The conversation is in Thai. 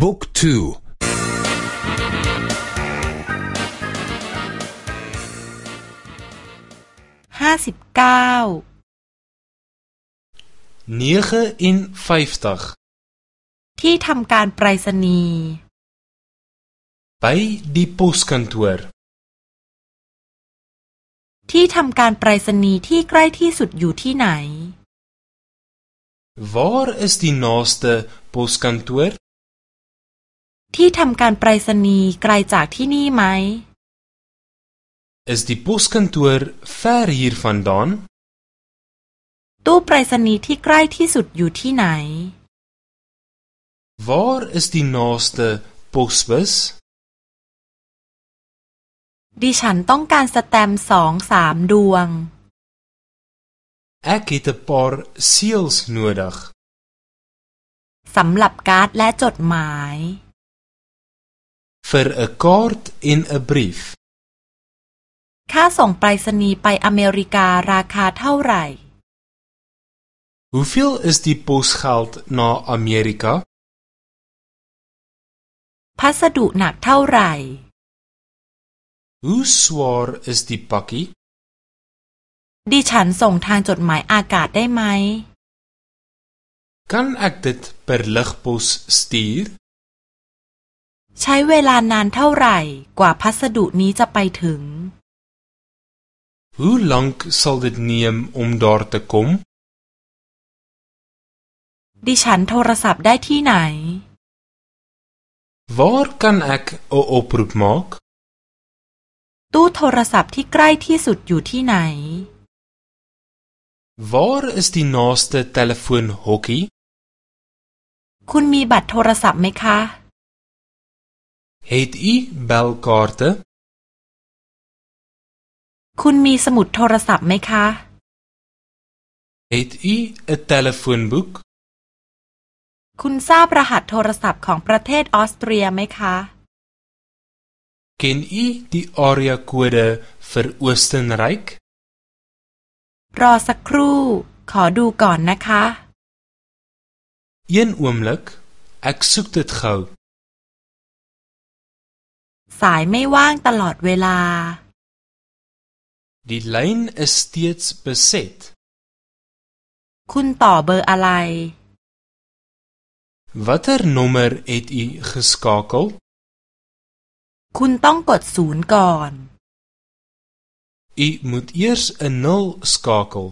บุ๊กทูห้าสิบเก้าที่ทำการไปรษณีย์ by die poskantoor ที่ทำการไปรษณีย์ที่ใกล้ที่สุดอยู่ที่ไหน Waar is die naaste poskantoor ที่ทำการไปรษณีย์ไกลจากที่นี่ไหม Is die poskantoor ver hiervandaan ตู้ไปรษณีย์ที่ใกล้ที่สุดอยู่ที่ไหน Waar is die naaste posbus ดิฉันต้องการสแตมป์สองสามดวง Ek het 'n paar seels nodig สำหรับการ์ดและจดหมาย vir 'n kaart en 'n brief. ค่าส่งไปรษณีย์ไปอเมริการาคาเท่าไหร่ Hoeveel is die posgeld na Amerika? พัสดุหนักเท่าไหร่ Hoe swaar is die pakkie? ดิฉันส่งทางจดหมายอากาศได้ไหม Kan ek dit per lugpos stuur? ใช้เวลานานเท่าไหร่กว่าพัสดุนี้จะไปถึง Hoe lank sal dit neem om daar te kom? ดิฉันโทรศัพท์ได้ที่ไหน Waar kan ek 'n oproep maak? ตู้โทรศัพท์ที่ใกล้ที่สุดอยู่ที่ไหน Waar is die naaste telefoonhokkie? คุณมีบัตรโทรศัพท์ไหมคะ Het u belkaarte? คุณมีสมุดโทรศัพท์ไหมคะ Het u 'n telefoonboek? คุณทราบรหัสโทรศัพท์ของประเทศออสเตรียไหมคะ Ken u die area kode vir Oostenryk? รอสักครู่ ขอดูก่อนนะคะ Een oomblik, ek soek dit gou. สายไม่ว่างตลอดเวลา Die lyn is steeds beset. คุณต่อเบอร์อะไร Watter nommer het u geskakel? คุณต้องกดศูนย์ก่อน U moet eers 'n 0 skakel.